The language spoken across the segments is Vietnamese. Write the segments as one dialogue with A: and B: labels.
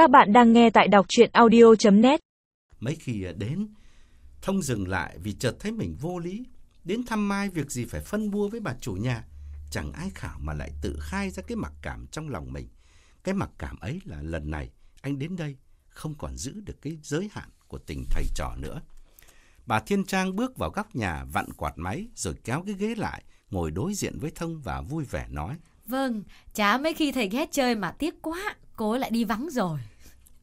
A: Các bạn đang nghe tại đọc chuyện audio.net
B: Mấy khi đến, Thông dừng lại vì chợt thấy mình vô lý. Đến thăm Mai việc gì phải phân bua với bà chủ nhà. Chẳng ai khảo mà lại tự khai ra cái mặc cảm trong lòng mình. Cái mặc cảm ấy là lần này anh đến đây không còn giữ được cái giới hạn của tình thầy trò nữa. Bà Thiên Trang bước vào góc nhà vặn quạt máy rồi kéo cái ghế lại, ngồi đối diện với Thông và vui vẻ nói.
C: Vâng, chả mấy khi thầy ghét chơi mà tiếc quá, cô lại đi vắng rồi.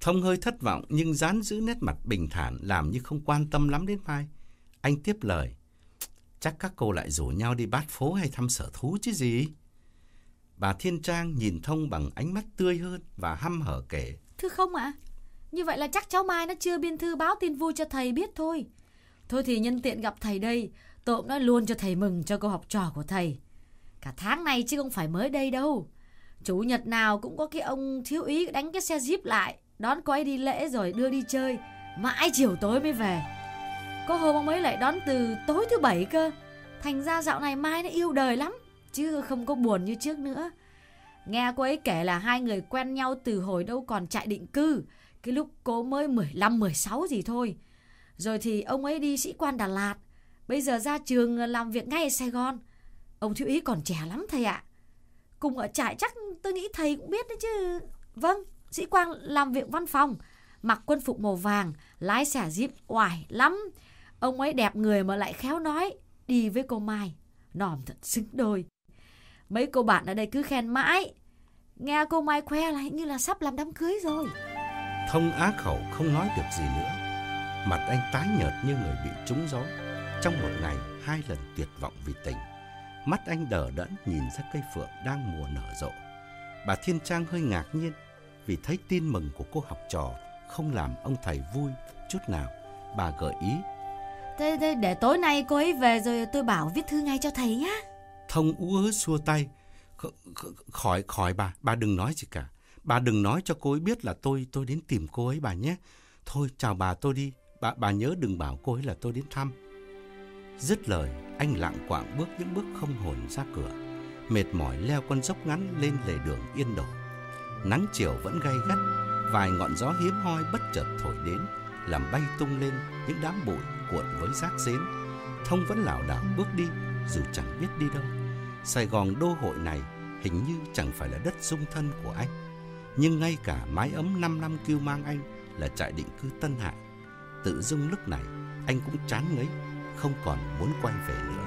B: Thông hơi thất vọng nhưng dán giữ nét mặt bình thản làm như không quan tâm lắm đến Mai. Anh tiếp lời. Chắc các cô lại rủ nhau đi bát phố hay thăm sở thú chứ gì? Bà Thiên Trang nhìn Thông bằng ánh mắt tươi hơn và hăm hở kể.
C: Thưa không ạ? Như vậy là chắc cháu Mai nó chưa biên thư báo tin vui cho thầy biết thôi. Thôi thì nhân tiện gặp thầy đây, tôi cũng nói luôn cho thầy mừng cho cô học trò của thầy. Cả tháng này chứ không phải mới đây đâu. Chủ nhật nào cũng có cái ông thiếu úy đánh cái xe jeep lại, đón cô ấy đi lễ rồi đưa đi chơi. Mãi chiều tối mới về. Có hôm ông ấy lại đón từ tối thứ bảy cơ. Thành ra dạo này Mai nó yêu đời lắm, chứ không có buồn như trước nữa. Nghe cô ấy kể là hai người quen nhau từ hồi đâu còn trại định cư, cái lúc cô mới 15 16 gì thôi. Rồi thì ông ấy đi sĩ quan Đà Lạt, bây giờ ra trường làm việc ngay ở Sài Gòn. Ông thiếu ý còn trẻ lắm thầy ạ. Cùng ở trại chắc tôi nghĩ thầy cũng biết đấy chứ. Vâng, sĩ quan làm việc văn phòng, mặc quân phục màu vàng, lái xe jeep oải lắm. Ông ấy đẹp người mà lại khéo nói, đi với cô Mai, nòm thật xứng đôi. Mấy cô bạn ở đây cứ khen mãi. Nghe cô Mai khoe là như là sắp làm đám cưới rồi.
B: Thông á khẩu không nói được gì nữa. Mặt anh tái nhợt như người bị trúng gió. Trong một ngày, hai lần tuyệt vọng vì tình. Mắt anh đờ đẫn nhìn ra cây phượng đang mùa nở rộ. Bà Thiên Trang hơi ngạc nhiên vì thấy tin mừng của cô học trò không làm ông thầy vui chút nào. Bà gợi ý.
C: Thế, thế để tối nay cô ấy về rồi tôi bảo viết thư ngay cho thầy nhá.
B: Thông ú ớ xua tay. Kh khỏi, khỏi bà, bà đừng nói gì cả. Bà đừng nói cho cô ấy biết là tôi tôi đến tìm cô ấy bà nhé. Thôi chào bà tôi đi. Bà, bà nhớ đừng bảo cô ấy là tôi đến thăm. Dứt lời, anh lặng quạng bước những bước không hồn ra cửa. Mệt mỏi leo con dốc ngắn lên lề đường yên đổ. Nắng chiều vẫn gay gắt, vài ngọn gió hiếm hoi bất chợt thổi đến, làm bay tung lên những đám bụi cuộn với rác rến. Thông vẫn lảo đảo bước đi, dù chẳng biết đi đâu. Sài Gòn đô hội này hình như chẳng phải là đất dung thân của anh. Nhưng ngay cả mái ấm 5 năm kêu mang anh là trại định cư Tân Hạ. Tự dưng lúc này anh cũng chán ngấy, không còn muốn quay về nữa.